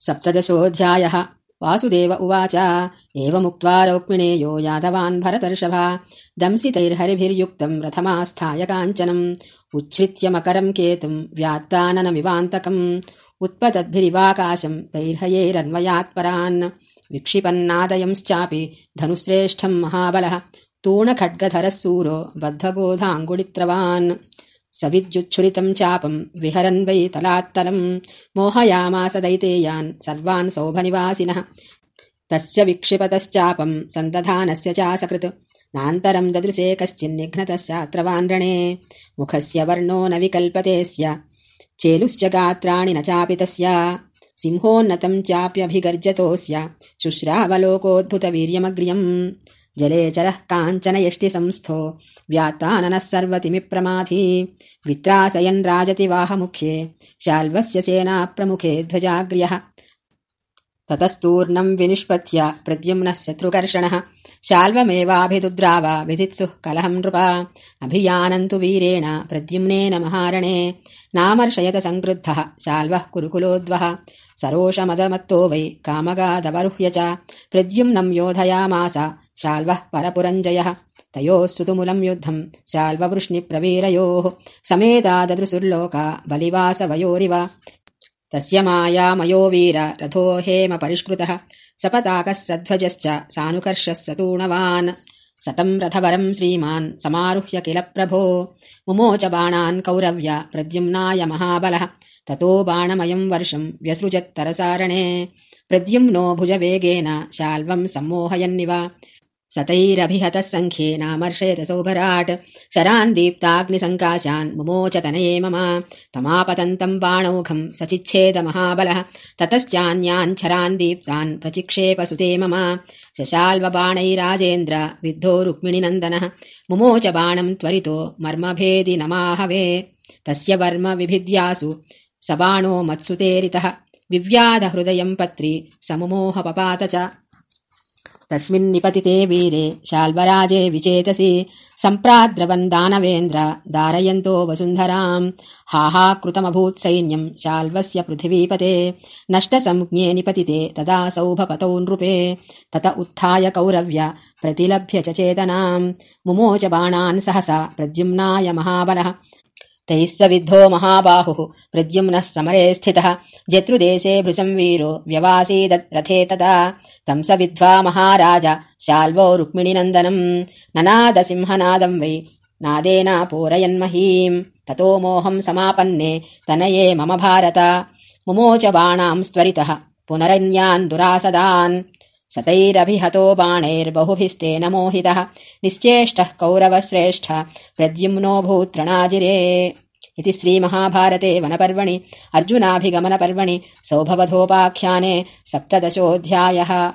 सप्तदशोऽध्यायः। वासुदेव उवाच। एवमुक्त्वा रौक्मिणेयो यादवान् भरतर्षभा। दंसितैर्हरिभिर्युक्तम् रथमास्थाय काञ्चनम्। उच्छ्रित्य मकरम् केतुम् व्यात्ताननमिवान्तकम् उत्पतद्भिरिवाकाशम् तैर्हयैरन्वयात्परान् विक्षिपन्नादयंश्चापि धनुश्रेष्ठम् महाबलः। तूणखड्गधरः सूरो बद्धगोधाङ्गुलित्रवान् स विद्युच्छुरितम् चापम् विहरन् वै तलात्तलम्। मोहयामास दैतेयान् सर्वान् सौभनिवासिनः। तस्य विक्षिपतश्चापम् सन्दधानस्य चासकृत्। नान्तरम् ददृशे कश्चिन्निघ्नतस्यात्र वाण्रणे मुखस्य वर्णो न विकल्पतेऽस्य चेलुश्च गात्राणि न चापि तस्य सिंहोन्नतम् चाप्यभिगर्जतोऽस्य शुश्रावलोकोद्भुतवीर्यमग्र्यम् जले चरः काञ्चन यष्टिसंस्थो व्यात्ताननः सर्वतिमिप्रमाथी। वित्रासयन् राजति वाहमुख्ये शाल्वस्य सेनाप्रमुखे ध्वजाग्र्यः। ततस्तूर्णम् विनिष्पत्य प्रद्युम्नः शत्रुकर्षणः। शाल्वमेवाभिदुद्राव विधित्सुः कलहम् नृपा। अभियानन्तु वीरेण प्रद्युम्नेन महारणे। नामर्शयत सङ्क्रुद्धः शाल्वः कुरुकुलोद्वः। सरोषमदमत्तो वै कामगादवरुह्य च प्रद्युम्नम् योधयामास शाल्वः परपुरञ्जयः। तयोः सुतुमुलम् युद्धम् शाल्ववृष्णिप्रवीरयोः। समेताददृसुर्लोका बलिवासवयोरिव। तस्य मायामयो वीर रथो हेम परिष्कृतः। सपताकः सध्वजश्च सानुकर्षः सतूणवान्। सतम् रथवरम् श्रीमान् समारुह्य किल प्रभो। मुमोच बाणान् कौरव्य प्रद्युम्नाय महाबलः। ततो बाणमयम् वर्षम् व्यसृजत्तरसारणे। प्रद्युम्नो भुजवेगेन शाल्वम् सम्मोहयन्निव सतैरभिहतः सङ्ख्येनामर्शयत सौभराट्। शरान् दीप्ताग्निसङ्काशान् मुमोचतनये मम। तमापतन्तम् बाणौघम् सचिच्छेदमहाबलः ततश्चान्यान् छरान् दीप्तान् प्रचिक्षेपसुते मम। शशाल्वबाणैराजेन्द्र विद्धो रुक्मिणिनन्दनः। मुमोच बाणम् त्वरितो मर्मभेदि नमाहवे। तस्य वर्म विभिद्यासु स बाणो मत्सुतेरितः। विव्याधहृदयम् पत्री समुमोहपपात च तस्मिन्निपतिते वीरे शाल्वराजे विचेतसि। सम्प्राद्रवन् दानवेन्द्र दारयन्तो वसुन्धराम्। हाहाकृतमभूत् सैन्यम् शाल्वस्य पृथिवीपते। नष्टसंज्ञे निपतिते तदा सौभपतौ नृपे। तत उत्थाय कौरव्य प्रतिलभ्य च चेतनाम्। मुमोच बाणान् सहसा प्रद्युम्नाय महाबलः तैः स महाबाहुः। प्रद्युम्नः समरे स्थितः। जतृदेशे भृशम् वीरो व्यवासीदरथे तदा। तम् स महाराज शाल्वो रुक्मिणिनन्दनम्। ननादसिंहनादम् वै नादेनापूरयन्महीम् ततो मोहम् समापन्ने तनये मम भारत। मुमोच बाणाम् स्त्वरितः। पुनरन्यान् दुरासदान् सतैरभिहतो बाणैर्बहुभिस्तेन मोहितः। निश्चेष्टः कौरवश्रेष्ठ। प्रद्युम्नो भूतृणाजिरे इति श्रीमहाभारते वनपर्वणि। अर्जुनाभिगमनपर्वणि। सौभवधोपाख्याने सप्तदशोऽध्यायः